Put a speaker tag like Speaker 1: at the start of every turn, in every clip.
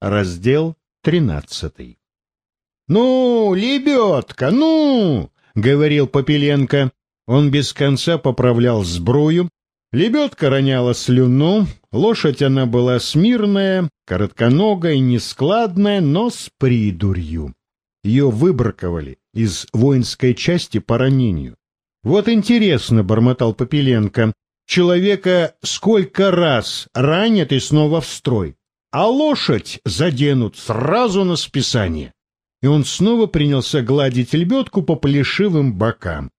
Speaker 1: Раздел тринадцатый. «Ну, лебедка, ну!» — говорил Попеленко. Он без конца поправлял сбрую. Лебедка роняла слюну, лошадь она была смирная, коротконогая, нескладная, но с придурью. Ее выбраковали из воинской части по ранению. «Вот интересно», — бормотал Попеленко, — «человека сколько раз ранят и снова в строй, а лошадь заденут сразу на списание». И он снова принялся гладить лебедку по плешивым бокам.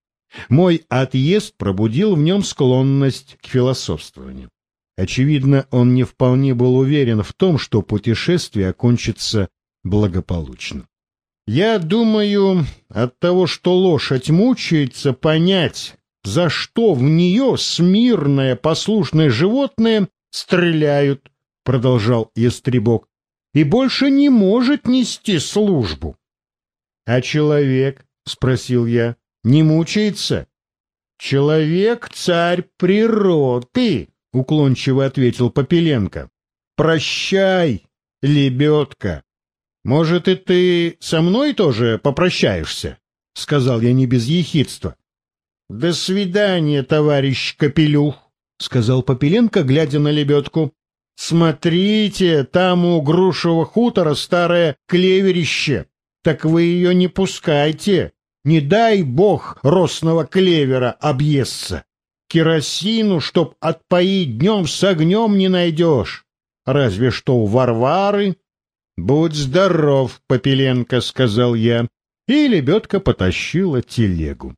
Speaker 1: Мой отъезд пробудил в нем склонность к философствованию. Очевидно, он не вполне был уверен в том, что путешествие окончится благополучно. Я думаю, от того, что лошадь мучается, понять, за что в нее смирное послушное животное стреляют, продолжал Ястребок, и больше не может нести службу. — А человек, — спросил я, — не мучается? — Человек — царь природы, — уклончиво ответил Попеленко. — Прощай, лебедка. Может, и ты со мной тоже попрощаешься? — сказал я не без ехидства. — До свидания, товарищ Капелюх, — сказал Попеленко, глядя на лебедку. — Смотрите, там у грушевого хутора старое клеверище. Так вы ее не пускайте. Не дай бог росного клевера объестся. Керосину, чтоб отпоить днем с огнем не найдешь. Разве что у Варвары «Будь здоров, Попеленко», — сказал я, и лебедка потащила телегу.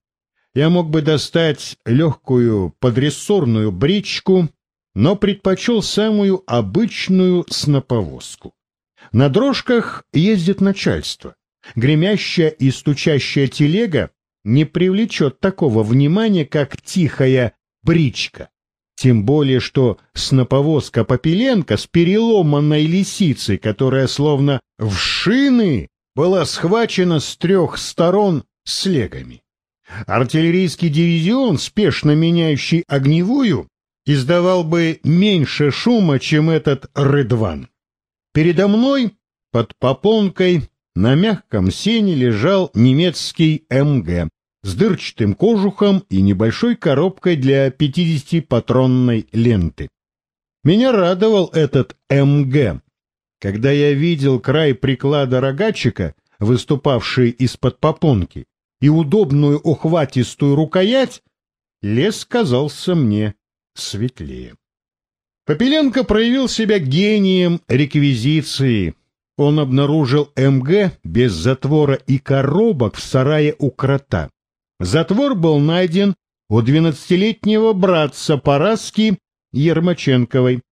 Speaker 1: Я мог бы достать легкую подрессорную бричку, но предпочел самую обычную сноповозку. На дрожках ездит начальство. Гремящая и стучащая телега не привлечет такого внимания, как тихая бричка. Тем более, что сноповозка Попеленко с переломанной лисицей, которая словно в шины была схвачена с трех сторон слегами. Артиллерийский дивизион, спешно меняющий огневую, издавал бы меньше шума, чем этот Рыдван. Передо мной, под попонкой, на мягком сене лежал немецкий МГ, с дырчатым кожухом и небольшой коробкой для 50-патронной ленты. Меня радовал этот МГ. Когда я видел край приклада рогатчика, выступавший из-под попонки, и удобную ухватистую рукоять, лес казался мне светлее. Попеленко проявил себя гением реквизиции. Он обнаружил МГ без затвора и коробок в сарае у крота. Затвор был найден у двенадцатилетнего братца Параски Ермаченковой.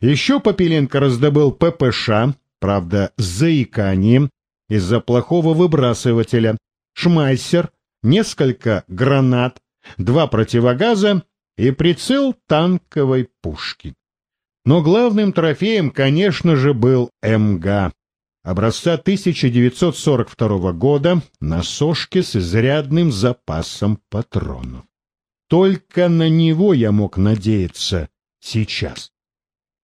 Speaker 1: Еще Попеленко раздобыл ППШ, правда, с заиканием, из-за плохого выбрасывателя, шмайсер, несколько гранат, два противогаза и прицел танковой пушки. Но главным трофеем, конечно же, был МГ образца 1942 года на сошке с изрядным запасом патронов. Только на него я мог надеяться сейчас.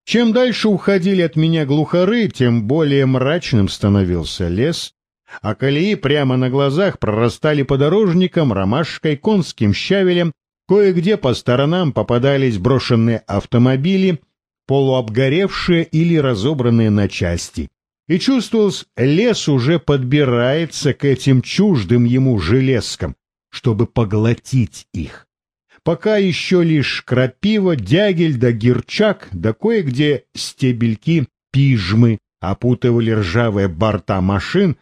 Speaker 1: Чем дальше уходили от меня глухары, тем более мрачным становился лес, а колеи прямо на глазах прорастали подорожником, ромашкой, конским щавелем, кое-где по сторонам попадались брошенные автомобили, полуобгоревшие или разобранные на части и чувствовалось, лес уже подбирается к этим чуждым ему железкам, чтобы поглотить их. Пока еще лишь крапива, дягель да гирчак, да кое-где стебельки пижмы опутывали ржавые борта машин,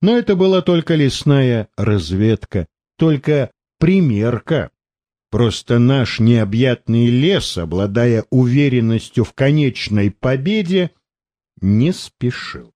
Speaker 1: но это была только лесная разведка, только примерка. Просто наш необъятный лес, обладая уверенностью в конечной победе, не спешил.